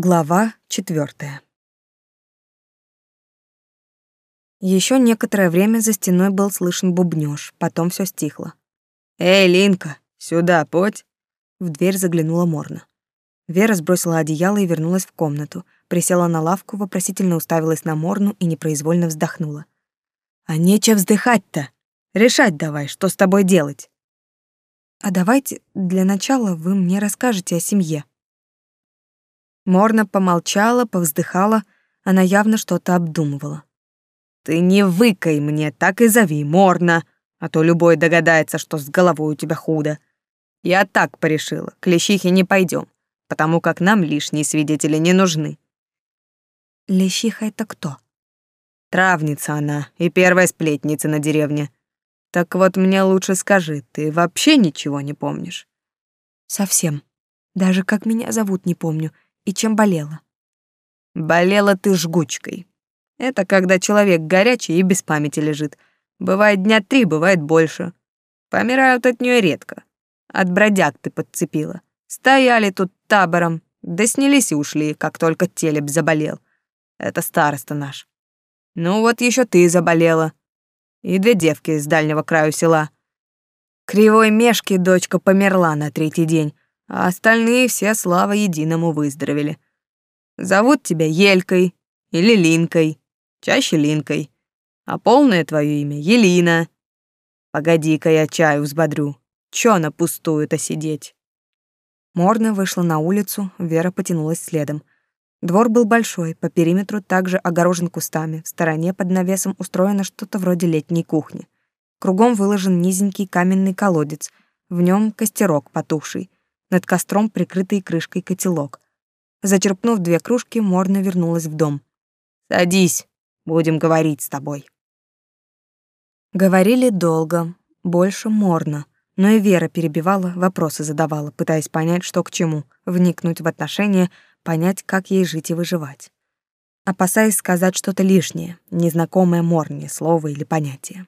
Глава четвертая. Еще некоторое время за стеной был слышен бубнёж, потом все стихло. «Эй, Линка, сюда, подь!» В дверь заглянула Морна. Вера сбросила одеяло и вернулась в комнату, присела на лавку, вопросительно уставилась на Морну и непроизвольно вздохнула. «А нечего вздыхать-то! Решать давай, что с тобой делать!» «А давайте для начала вы мне расскажете о семье», Морна помолчала, повздыхала, она явно что-то обдумывала. «Ты не выкай мне, так и зови, Морна, а то любой догадается, что с головой у тебя худо. Я так порешила, к Лещихе не пойдем, потому как нам лишние свидетели не нужны». «Лещиха — это кто?» «Травница она и первая сплетница на деревне. Так вот мне лучше скажи, ты вообще ничего не помнишь?» «Совсем. Даже как меня зовут не помню» и чем болела? Болела ты жгучкой. Это когда человек горячий и без памяти лежит. Бывает дня три, бывает больше. Помирают от нее редко. От бродяг ты подцепила. Стояли тут табором, да снялись и ушли, как только телеп заболел. Это староста наш. Ну вот еще ты заболела. И две девки из дальнего краю села. Кривой Мешки дочка померла на третий день, а остальные все, слава единому, выздоровели. Зовут тебя Елькой или Линкой, чаще Линкой, а полное твое имя Елина. Погоди-ка я чаю взбодрю, чё на пустую-то сидеть?» Морна вышла на улицу, Вера потянулась следом. Двор был большой, по периметру также огорожен кустами, в стороне под навесом устроено что-то вроде летней кухни. Кругом выложен низенький каменный колодец, в нем костерок потухший, над костром прикрытый крышкой котелок. Зачерпнув две кружки, Морна вернулась в дом. «Садись, будем говорить с тобой». Говорили долго, больше Морна, но и Вера перебивала, вопросы задавала, пытаясь понять, что к чему, вникнуть в отношения, понять, как ей жить и выживать. Опасаясь сказать что-то лишнее, незнакомое Морне, слово или понятие.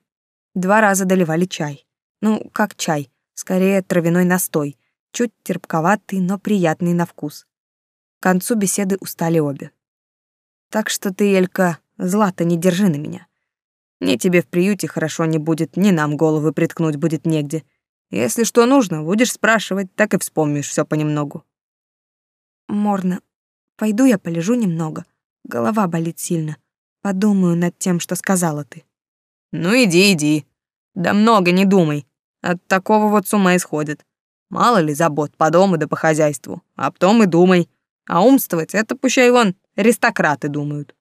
Два раза доливали чай. Ну, как чай, скорее травяной настой, чуть терпковатый, но приятный на вкус. К концу беседы устали обе. Так что ты, Элька, зла-то не держи на меня. Ни тебе в приюте хорошо не будет, ни нам головы приткнуть будет негде. Если что нужно, будешь спрашивать, так и вспомнишь все понемногу. Морно, пойду я полежу немного. Голова болит сильно. Подумаю над тем, что сказала ты. Ну иди, иди. Да много не думай. От такого вот с ума исходит. Мало ли забот по дому да по хозяйству. А потом и думай. А умствовать — это пущай вон аристократы думают.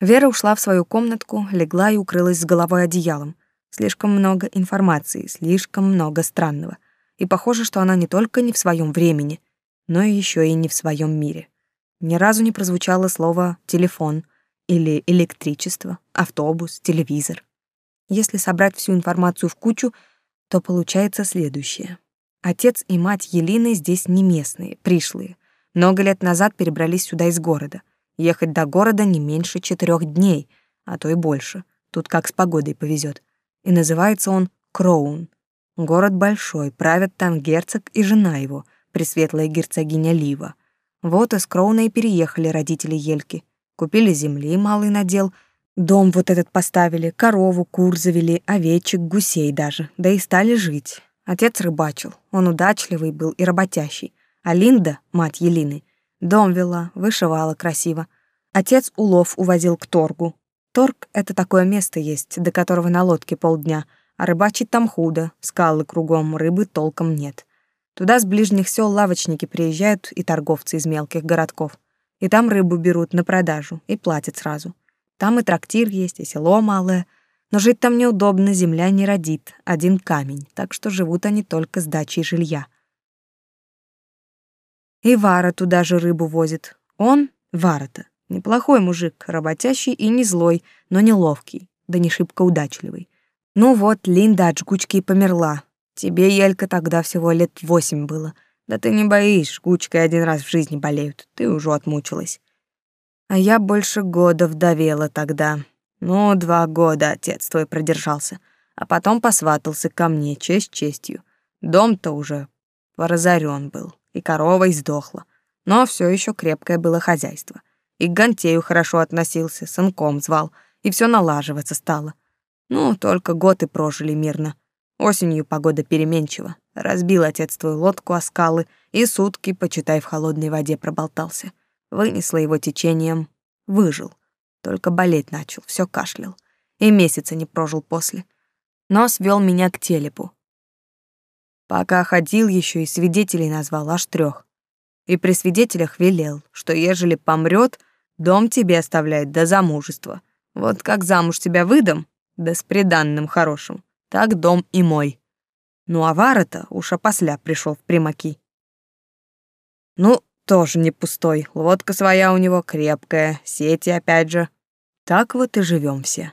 Вера ушла в свою комнатку, легла и укрылась с головой одеялом. Слишком много информации, слишком много странного. И похоже, что она не только не в своем времени, но еще и не в своем мире. Ни разу не прозвучало слово «телефон» или «электричество», «автобус», «телевизор». Если собрать всю информацию в кучу — то получается следующее. Отец и мать Елины здесь не местные, пришлые. Много лет назад перебрались сюда из города. Ехать до города не меньше четырех дней, а то и больше. Тут как с погодой повезет. И называется он Кроун. Город большой, правят там герцог и жена его, пресветлая герцогиня Лива. Вот из Кроуна и переехали родители Ельки. Купили земли малый надел — Дом вот этот поставили, корову, кур завели, овечек, гусей даже, да и стали жить. Отец рыбачил, он удачливый был и работящий. А Линда, мать Елины, дом вела, вышивала красиво. Отец улов увозил к торгу. Торг — это такое место есть, до которого на лодке полдня, а рыбачить там худо, скалы кругом, рыбы толком нет. Туда с ближних сел лавочники приезжают и торговцы из мелких городков. И там рыбу берут на продажу и платят сразу. Там и трактир есть, и село малое. Но жить там неудобно, земля не родит, один камень, так что живут они только с дачей жилья. И Вара туда же рыбу возит. Он, Вара-то, неплохой мужик, работящий и не злой, но неловкий, да не шибко удачливый. Ну вот, Линда от жгучки и померла. Тебе, Елька, тогда всего лет восемь было. Да ты не боишь, жгучкой один раз в жизни болеют, ты уже отмучилась. А я больше года вдовела тогда. Ну, два года отец твой продержался, а потом посватался ко мне честь честью. Дом-то уже поразорен был, и корова издохла. Но все еще крепкое было хозяйство. И к Гантею хорошо относился, сынком звал, и все налаживаться стало. Ну, только год и прожили мирно. Осенью погода переменчива. Разбил отец твою лодку о скалы и сутки, почитай, в холодной воде проболтался. Вынесло его течением, выжил. Только болеть начал, все кашлял. И месяца не прожил после. Но свел меня к телепу. Пока ходил еще и свидетелей назвал аж трех. И при свидетелях велел, что ежели помрет, дом тебе оставляет до замужества. Вот как замуж тебя выдам, да с приданным хорошим, так дом и мой. Ну а Вара-то уж опосля пришел в примаки. Ну, тоже не пустой, лодка своя у него крепкая, сети опять же. Так вот и живем все.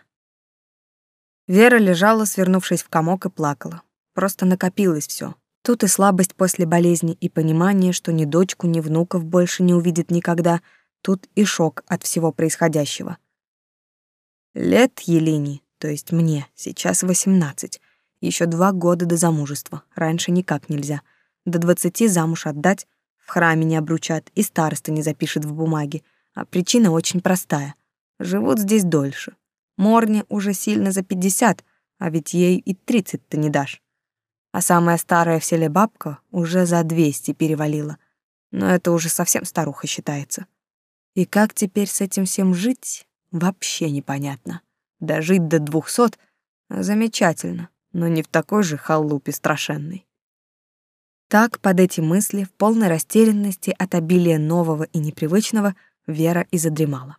Вера лежала, свернувшись в комок, и плакала. Просто накопилось все. Тут и слабость после болезни, и понимание, что ни дочку, ни внуков больше не увидит никогда. Тут и шок от всего происходящего. Лет Елене, то есть мне, сейчас восемнадцать. Еще два года до замужества, раньше никак нельзя. До двадцати замуж отдать, храме не обручат и староста не запишет в бумаге. А причина очень простая. Живут здесь дольше. Морне уже сильно за пятьдесят, а ведь ей и тридцать-то не дашь. А самая старая в селе бабка уже за двести перевалила. Но это уже совсем старуха считается. И как теперь с этим всем жить, вообще непонятно. Дожить до двухсот — замечательно, но не в такой же халупе страшенной. Так, под эти мысли, в полной растерянности от обилия нового и непривычного, Вера и задремала.